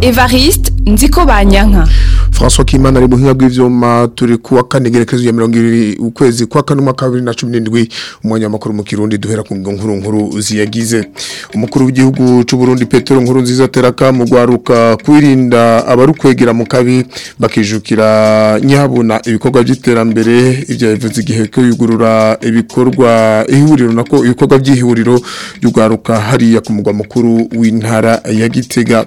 Evariste Nziko Banyanka François Kimana ari buhinga bw'ivyuma turi kuwa kane gerekezo ya 20 ukwezi kwa kane mwaka 2017 umwanya makuru mu Kirundi duhera ku ngo nkuru nkuru ziyagize umukuru w'igihugu cy'u Burundi Petero nkuru nziza teraka mugwaruka kwirinda abarukwegera mu kabi bakijukira nyabona ibikorwa by'iterambere ibyo yavuze igihe ko yugurura ibikorwa ihuriro nako ibikorwa by'ihuriro yugaruka hariya ku mugwa mukuru w'intara ya Gitega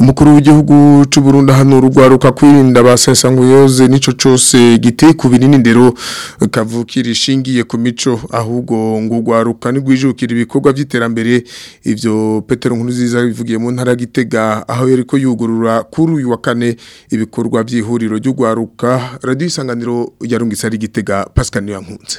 umukuru w'igihugu cy'u Burundi hano rugwaruka kwirinda basesanguyoze nico cyose giteye ku binini ndero kavukira ishingiye ku mico ahubwo ngo rugwaruka nigwijukira ibikorwa by'iterambere ivyo Petero Nkuruziza bivugiye mu ntara gitega aho yariko yugurura kuri uyu wa kane ibikorwa by'ihuriro ry'ugwaruka radio isanganiro yarungitse ari gitega Pascal Nyankunze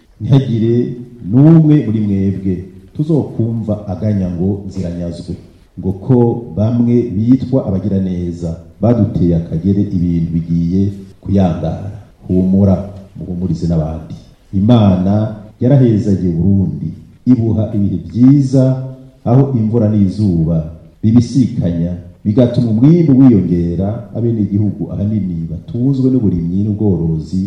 ntihagire n'umwe muri mwebwe tuzokumva aganya ngo ziranyazwe ngo ko bamwe bitwa abagiraneza baduteye akagere ibintu bigiye kuyangara humura muhumurize n'abandi imana yarahezaga burundi ibuha ibihe byiza aho imvura n'izuba bibisikanya bigatuma umwimbu wiyongera igihugu ahanini batunzwe n'uburimyi n'ubworozi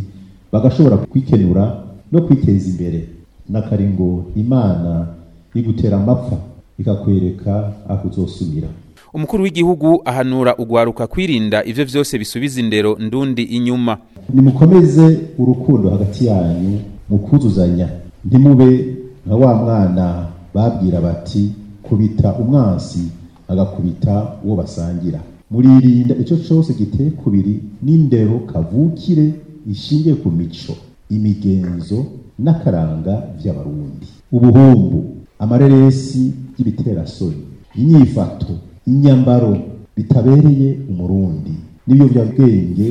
bagashobora kwikenura no kwiteza imbere n'akari ngo imana igutera amapfa ikakwereka aho uzosubira umukuru w'igihugu ahanura ugwaruka kwirinda ivyo byose bisubiza indero ndundi inyuma nimukomeze urukundo hagati yanyu mukuzuzanya ntimube nka wa mwana babwira bati kubita umwansi agakubita uwo basangira muririnda icyo cyose giteye kubiri n'indero kavukire ishingiye ku mico imigenzo n'akaranga by'abarundi ubuhumbu amareresi y'ibiterasoni inyifato inyambaro bitabereye umurundi n'ibiyobyabwenge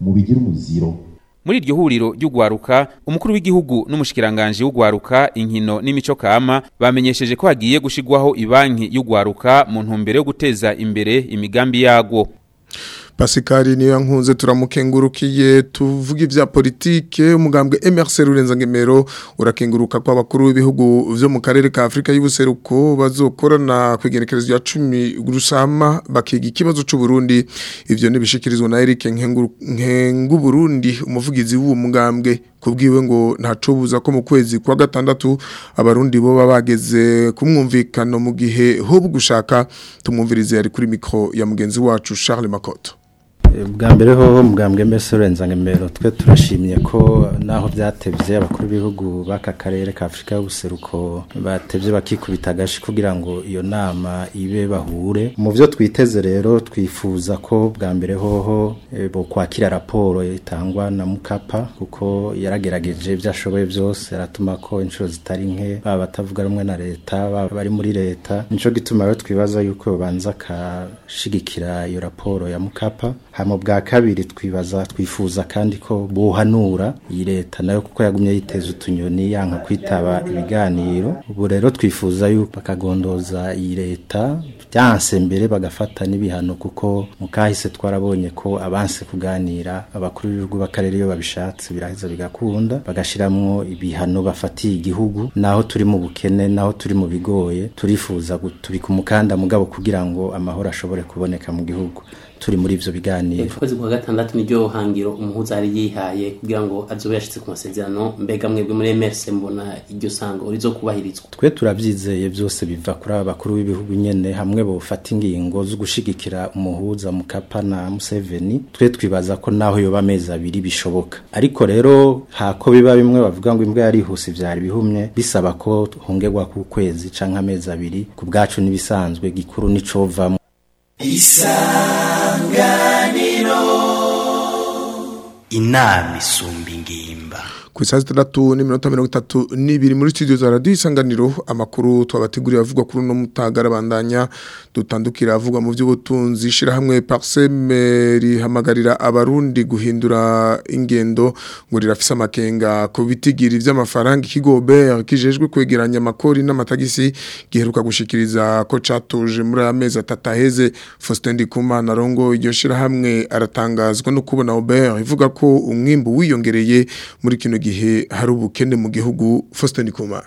mu bigira umuziro muri iryo huriro ry'ugwaruka umukuru w'igihugu n'umushikiranganji w'ugwaruka inkino n'imico kama bamenyesheje ko hagiye gushigwaho ibanki y'ugwaruka mu ntumbero yo guteza imbere imigambi yagwo pasikari niyo yankunze turamukengurukiye tuvuga ibya politike umugambwe emerse rurenzagemero urakenguruka kw'abakuru b'ibihugu vyo mu karere ka afurika y'ubuseruko bazokorana ku igenekerezo rya cumi rusama bakiga ikibazo Burundi ibyo ntibishyikirizwa na eric Burundi umuvugizi w'uwo mugambwe kubwiwe ngo ntacubuza ko mu kwezi kwa gatandatu abarundi bo babageze kumwumvikano mu gihe ho gushaka tumwumvirize yari kuri mikoro ya mugenzi wacu Charles Makoto bwa mbere hoho mugambwe mbese ngemero twe turashimye ko naho byatebye abakuru b'ibihugu b'aka karere ka afurika y'ubuseruko batebye bakikubita agashi kugira ngo iyo nama ibe bahure mu byo twiteze rero twifuza ko bwa mbere hoho e, bo kwakira raporo itangwa na mukapa kuko yaragerageje byashoboye byose aratuma ko inshuro zitari nke baba batavuga rumwe na leta baba bari muri leta nico gituma rero twibaza yuko yobanza akashigikira iyo raporo ya mukapa hama bwa kabiri twibaza twifuza kandi ko buhanura iyi leta nayo kuko yagumye yiteza utunyoni yanga kwitaba ibiganiro ubu rero twifuza yuko bakagondoza iyi leta byanse mbere bagafata n'ibihano kuko mu twarabonye ko abanse kuganira abakuru b'ibihugu b'akarere iyo babishatse biraheza bigakunda bagashyiramo ibihano bafatiye igihugu naho turi mu bukene naho turi mu bigoye turifuza tubika umukanda mugabo kugira ngo amahoro ashobore kuboneka mu gihugu turi muri ivyo biganiro kwezi kwa gatandatu niryo hangiro umuhuza yari yihaye kugira ngo azobe yashyitse ku masezerano mbega mwebwe muri MRC mbona iryo uri zo kubahirizwa twe turabyizeye byose biva kuri bakuru b'ibihugu nyene hamwe bufata ingingo zo gushyigikira umuhuza Mukapa na Museveni twe twibaza ko naho yoba amezi abiri bishoboka ariko rero hako biba bimwe bavuga ngo imbwa yarihuse byari bihumye bisaba ko hongerwa ku kwezi canke amezi abiri ku bwacu nibisanzwe gikuru nicovamo Isa uruganiriro inama isumba ingimba ku isaha zitandatu n'iminota mirongo itatu n'ibiri muri studio za radiyo isanganiro amakuru twabateguriye avugwa kuri uno mutaga arabandanya dutandukira avugwa mu by'ubutunzi ishyirahamwe pariseme rihamagarira abarundi guhindura ingendo ngo rirafise amakenga ku bitigiri by'amafaranga ikigo kijejwe kwegeranya amakori n'amatagisi giheruka gushikiriza ko chatuje muri amezi mezi aheze faustin ndikuma na rongo iryo shyirahamwe aratangazwa no kubona oberi ivuga ko umwimbu wiyongereye muri kino gihe hari ubukene mu gihugu Faustin Kumana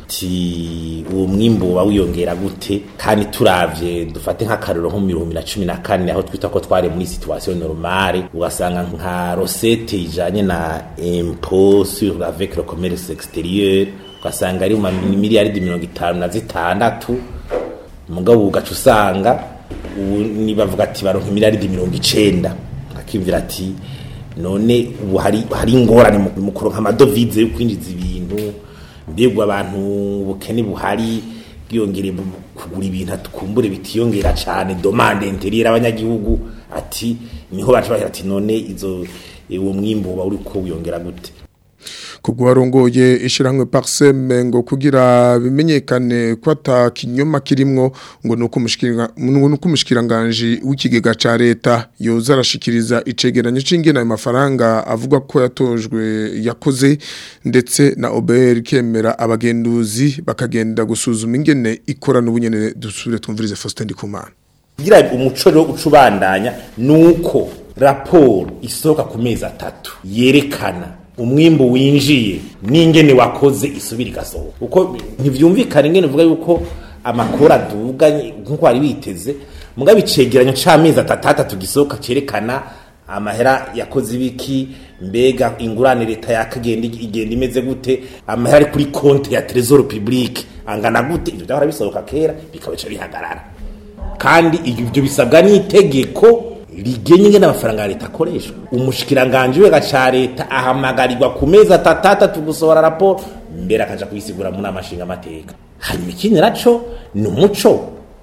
uwo mwimbu uba wiyongera gute kandi turabye dufate nk'akariro nko mu bihumbi na cumi na kane aho twita ko twari muri situation normale ugasanga nka rosete ijanye na impôt sur avec le commerce ugasanga ari mu miliyaridi mirongo itanu na zitandatu mugabo ugaca usanga bavuga ati baronka imiraridi mirongo icyenda akimvira ati none ubu hari ingorane mu kuronka amadovize yo kwinjiza ibintu mbega abantu ubukene buhari bwiyongere kugura ibintu atikumbure bitiyongera cyane domande interiere abanyagihugu ati niho baca bahera ati none izo uwo mwimbo uba uri ko wiyongera gute kubwo warongoye ishyirahamwe pariseme ngo kugira bimenyekane ko ata kinyoma kirimwo ngo ni uko umushyikiranganji w'ikigega cya leta yoza arashikiriza icegeranyo cy'ingena ayo mafaranga avuga ko yatojwe yakoze ndetse na oberi kemera abagenduzi bakagenda gusuzuma ingene ikora ubunyene dusubire twumvirize Faustin Ndikumana kugira umuco rero ucubandanya nuko raporo isoka ku mezi atatu yerekana umwimbu winjiye n'ingene wakoze isubira igasohoka uko ntibyumvikane ingene uvuga yuko amakuru aduga nk'uko wari witeze mugabe icegeranyo c'amezi atatu atatu gisohoka cerekana amahera yakoze ibiki mbega ingurane leta yakagenda igenda imeze gute amahera ari kuri konti ya trésor public angana gute ibyo byahora bisohoka kera bikabaca bihagarara kandi ibyo bisabwa n'itegeko rigena ingana amafaranga ya leta akoreshwa umushikiranganji wega ca leta ahamagarirwa ku mezi atatu atatu raporo mbere akaja kuyisigura mu nama amateka hanyuma ikindi naco ni umuco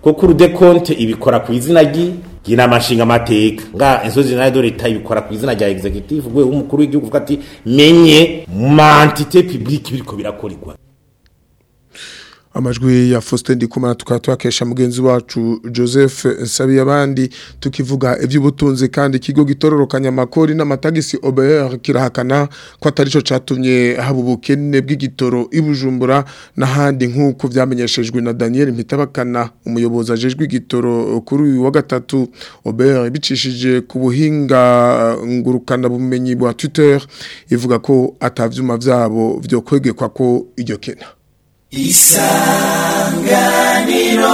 kuko de konte ibikora ku izina ry'inama mateka nga insipezo generale do leta ibikora ku izina rya executive urwego w'umukuru w'igihugu uvuga ati menye mantite publique biriko birakorerwa amajwi ya Faustin Ndikumana tukaba twakesha mugenzi wacu Joseph Nsabi abandi tukivuga iby'ubutunzi kandi ikigo gitororokanya amakori n'amatagisi OBR kirahakana ko atari cyo catumye haba ubukene bw'igitoro ibujumbura n'ahandi nk'uko byamenyeshejwe na Daniel Mpitabakana umuyobozi ajejwe igitoro kuri uyu wa gatatu OBR bicishije ku buhinga ngurukana bumenyi bwa Twitter ivuga ko atavyuma vyabo vyo kwegekwa ko iryo kena isanganiro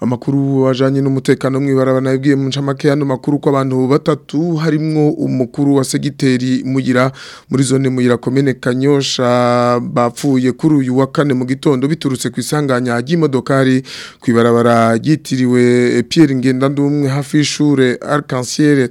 amakuru ajanye n'umutekano mw'ibaraba nabibwiye mu ncamake yano makuru ko abantu batatu harimo umukuru wa segiteri mugira muri zone mugira komene Kanyosha bapfuye kuri uyu wa kane mu gitondo biturutse ku isanganya ry'imodokari ku ibarabara ryitiriwe Pierre Ngendandumwe hafi y'ishure Arc-en-Ciel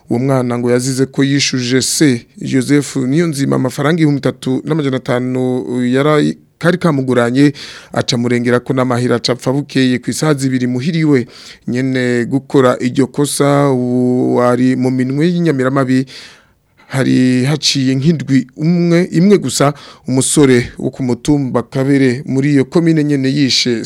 uwo mwana ngo yazize ko yishuje se joseph niyo nzima amafaranga ibihumbi itatu n'amajana atanu uh, yari kari kamuguranye acamurengera ko n'amahira acapfa bukeye ku isaha zibiri muhiriwe nyene gukora iryo kosa wari mu minwe y'inyamira y'inyamiramabi hari haciye nk'indwi umwe imwe gusa umusore wo ku mutumba kabere muri iyo komine nyene yishe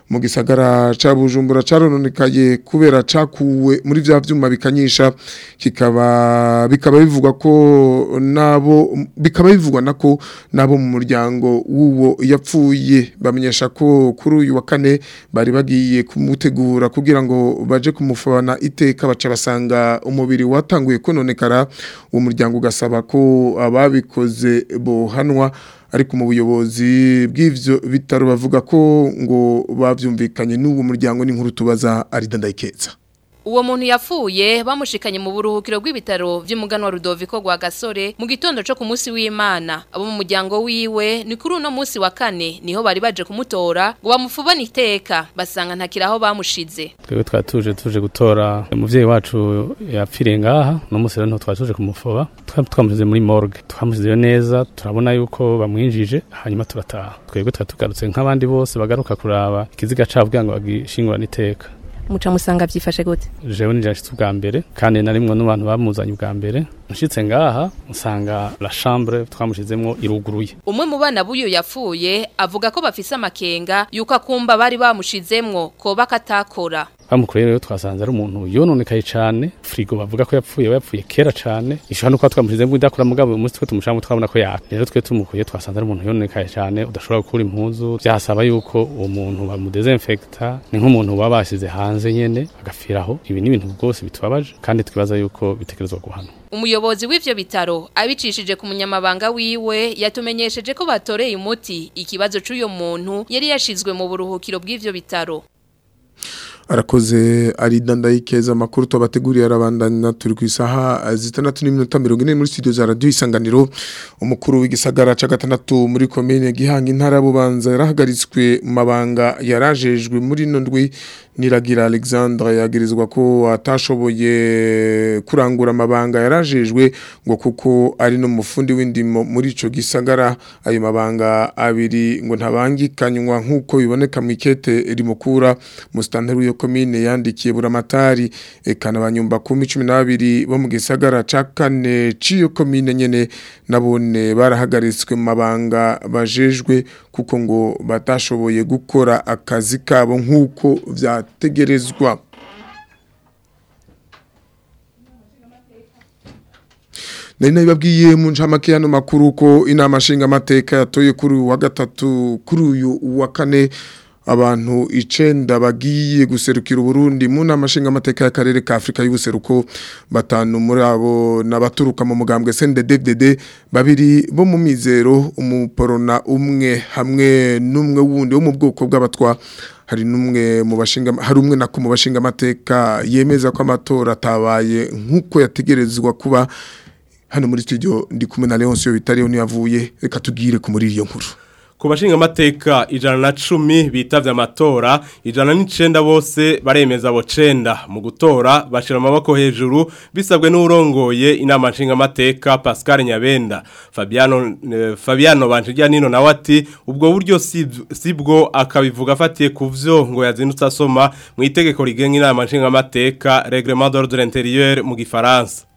mu gisagara cya bujumbura cyarononekaye kubera cyakuwe muri bya byuma bikanyisha kikaba bikaba bivugwa ko nabo bikaba bivugwa na ko nabo mu muryango w'uwo yapfuye bamenyesha ko kuri uyu wa kane bari bagiye kumutegura kugira ngo baje kumufana iteka baca basanga umubiri watanguye kononekara uwo muryango ugasaba ko ababikoze bohanwa ariko mu buyobozi bw'ivyo bitaro bavuga ko ngo bavyumvikanye n'uwo muryango n'inkuru tubaza ari dandayikeza Uwo muntu yapfuye bamushikanye mu buruhukiro rw'ibitaro by'umuganwa Rudoviko gwa Gasore mu gitondo cyo ku munsi w'Imana abo mu muryango wiwe ni kuri uno munsi wa kane niho bari baje kumutora ngo bamufubane iteka basanga aho bamushize twebwe twatuje tuje gutora umuvyeyi wacu yapfiriye ngaha no munsi rero twatuje kumufuba twamushyize muri morgue twamushyizeyo neza turabona yuko bamwinjije hanyuma turataha twebwe twatugarutse nk'abandi bose bagaruka kuraba ikiziga cabo kugira ngo bagishingurane iteka muca musanga byifashe gute jewe nijashitse ubwa mbere kandi narimwe n'abantu bamuzanye ubwa mbere nshitse ngaha usanga la chambre twamushyizemo iruguruye umwe mu bana buyo yapfuye avuga ko bafise amakenga yuko akumba bari bamushizemwo ko bakatakora bamukoreye rero twasanze ari umuntu yononekaye cyane firigo bavuga ko yapfuye yapfuye kera cyane ishobora no kuba twamushyizemo idakora mugabo umunsi two tumushaka twabona ko yaka rero twe tumukuye twasanze ari umuntu yononekaye cyane udashobora gukura impuzu byasaba yuko uwo muntu bamudezinfekta ni nk'umuntu baba bashyize hanze nyene agapfiraho ibi ni ibintu rwose bitubabaje kandi twibaza yuko bitekerezwa guhanwa umuyobozi w’ibyo bitaro abicishije ku munyamabanga wiwe yatumenyesheje ko batoreye umuti ikibazo cy'uyo muntu yari yashyizwe mu buruhukiro bw’ibyo bitaro arakoze arinda ndayikeza amakuru tubateguriye arabandana turi ku isaha zitandatu n'iminota mirongo ine muri studio za radiyo isanganiro umukuru w'igisagara cya gatandatu muri komine gihanga intara bubanza yarahagaritswe mu mabanga yarajejwe muri ino ndwi niragira alexandre yagirizwa ko atashoboye kurangura mabanga yarajejwe ngo kuko ari n'umufundi w'indimo muri icyo gisagara ayo mabanga abiri ngo ntabangikanywa nk'uko biboneka mikete ikete rimukura musitanteri w'iyo komine yandikiye buramatari ekana abanyumba kumi cumi n'abiri bo mu gisagara cya kane cy'iyo komine nyine nabone barahagaritswe mabanga bajejwe kuko ngo batashoboye gukora akazi kabo nk'uko bya bazategerezwa nari nabibabwiye mu ncamake y'ano makuru ko inama nshingamateka yatoye kuri wa gatatu kuri uyu wa kane abantu icenda bagiye guserukira Burundi mu nama nshingamateka y'akarere ka afurika y'ubuseruko batanu muri abo n'abaturuka mu mugambwe snddddd babiri bo mu mizero umuporona umwe hamwe n'umwe wundi wo mu bwoko bw'abatwa hari n'umwe mu bashinga hari umwe na mu bashinga amateka yemeza ko amatora atabaye nk'uko yategerezwa kuba hano muri studio ndi kumwe na Leonce yo bitariyo yavuye reka tugire ku muri iyo nkuru ku bashinga ijana na cumi bitavye amatora ijana n'icenda bose baremeza abo cenda mu gutora bashira amaboko hejuru bisabwe n'urongoye inama nshinga amateka Pascal Nyabenda Fabiano eh, Fabiano Banjijanino nawe ati ubwo buryo sibwo akabivuga afatiye kuvyo ngo yazindutse asoma mu itegeko rigenga inama nshinga amateka reglement d'ordre intérieur mu gifaransa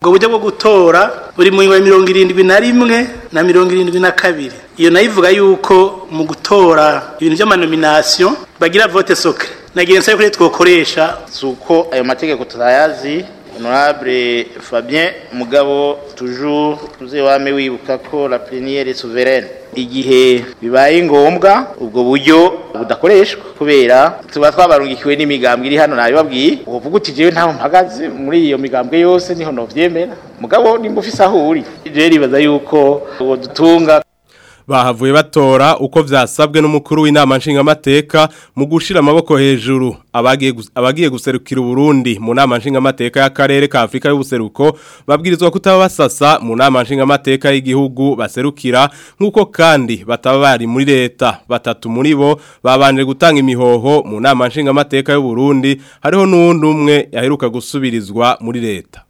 ubwo buryo bwo gutora buri mu wa mirongo irindwi na rimwe na mirongo irindwi na kabiri iyo nayo ivuga yuko mu gutora ibintu by'amanominasiyo bagira vote sokre nagira nsaba ko twokoresha si uko ayo mategeko tutayazi honorable fabien mugabo tujuru tuze wame wibuka ko la pleniyeri souveraine igihe bibaye ngombwa ubwo buryo budakoreshwa kubera tuba twabarungikiwe n'imigambwe iri hano nabibabwiye uwo vuga uti jewe ntaho mpagaze muri iyo migambwe yose niho novyemera mugabo nimba ufise aho uri jewe ribaza yuko uwo dutunga bahavuye batora uko byasabwe n'umukuru w'inama nshingamateka mu gushira amaboko hejuru abagiye guserukira Burundi mu nama nshingamateka y'akarere ka Afrika y'ubuseruko babwirizwa kutaba basasa mu nama nshingamateka y'igihugu baserukira nk'uko kandi bataba bari muri leta batatu muri bo babanje gutanga imihoho mu nama nshingamateka y'u Burundi hariho n'undi umwe yaheruka gusubirizwa muri leta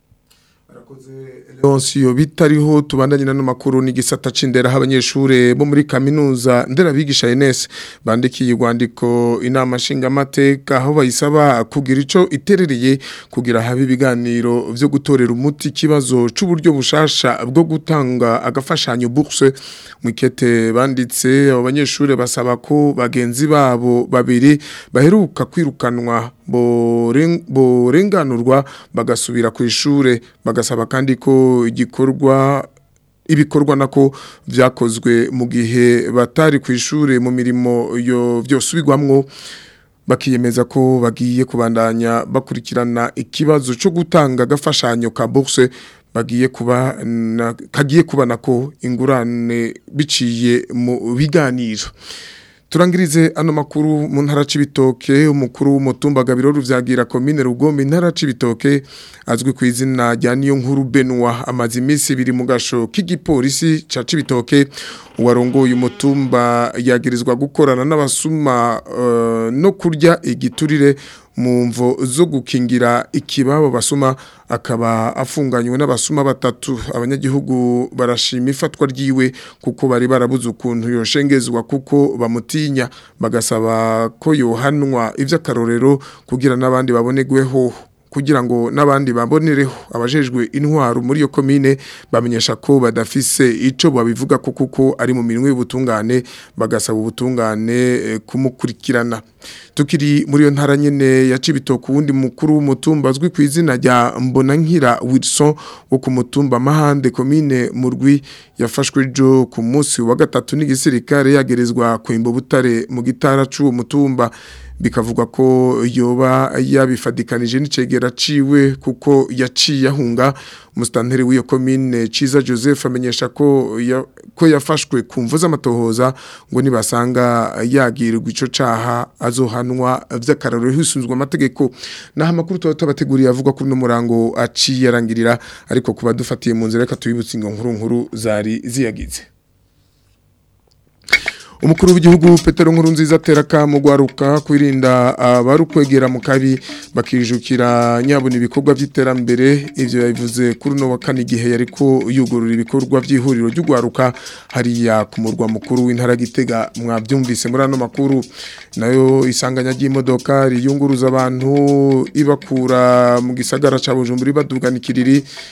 leonsiyo bitariho tubandanye n'ano makuru n'igisata c'indera abanyeshure bo muri kaminuza nderabigisha Enes bandikiye urwandiko inama nshinga nshingamateka aho bayisaba kugira ico iterereye kugira haba ibiganiro vyo gutorera umuti kibazo c'uburyo bushasha bwo gutanga agafashanyo bourse mwikete banditse abo banyeshure basaba ko bagenzi babo babiri baheruka kwirukanwa borenganurwa bagasubira ku ishure bagasaba kandi ko igikorwa ibikorwa nako byakozwe mu gihe batari ku ishuri mu mirimo yo byose ubigwamwo bakiyemeza ko bagiye kubandanya bakurikirana ikibazo cyo gutanga agafashanyo ka boxe bagiye kuba kagiye kuba nako ingurane biciye mu biganiro turangirize ano makuru mu ntara c'ibitoke umukuru w'umutumba gabiro ruvyagira komine rugombe intara c'ibitoke azwi ku izina rya niyo nkuru Benwa amaze iminsi biri mu gasho k'igipolisi ca c'ibitoke uwarongoye umutumba yagirizwa gukorana n'abasuma uh, no kurya igiturire mu zo gukingira ikibabo basuma akaba afunganywe n'abasuma batatu abanyagihugu barashima ifatwa ryiwe kuko bari barabuze ukuntu yoshengezwa kuko bamutinya bagasaba ko yohanwa iby'akarorero kugira n'abandi babonegweho kugira ngo n'abandi babonereho abajejwe intwaro muri iyo komine bamenyesha ko badafise ico babivuga ko kuko ari mu mirimo y'ubutungane bagasaba ubutungane eh, kumukurikirana tukiri muri iyo ntara nyene ya Cibitoke wundi mukuru w'umutumba azwi ku izina rya Mbonankira Wilson wo ku mutumba Mahande komine Murwi yafashwe jo ku munsi wa gatatu n'igisirikare yagerezwa ku butare mu gitara c'uwo mutumba bikavugwa ko yoba yabifadikanije n'icegera ciwe kuko yaciye ahunga umustanteri w'iyo komine Ciza Joseph amenyesha ko ya, ko yafashwe kumvuza amatohoza ngo nibasanga yagirwa ico caha azohanwa vy'akararo hisunzwe amategeko naho amakuru tuba tubateguriye avuga ko n'umurango aciye arangirira ariko kuba dufatiye mu nzira reka tubibutse ngo nkuru nkuru zari ziyagize umukuru w'igihugu Petero Nkurunziza atera akamugwaruka kwirinda abarukwegera mu kabi bakijukira nyabona ibikorwa by'iterambere ibyo yabivuze kuri uno wa kane igihe yari ko yugurura ibikorwa by'ihuriro ry'ugwaruka hariya ku murwa mukuru w'intara gitega mwabyumvise muri ano makuru nayo isanganya ry'imodoka riyunguruza abantu ibakura mu gisagara ca Bujumbura ibadugana ikiriri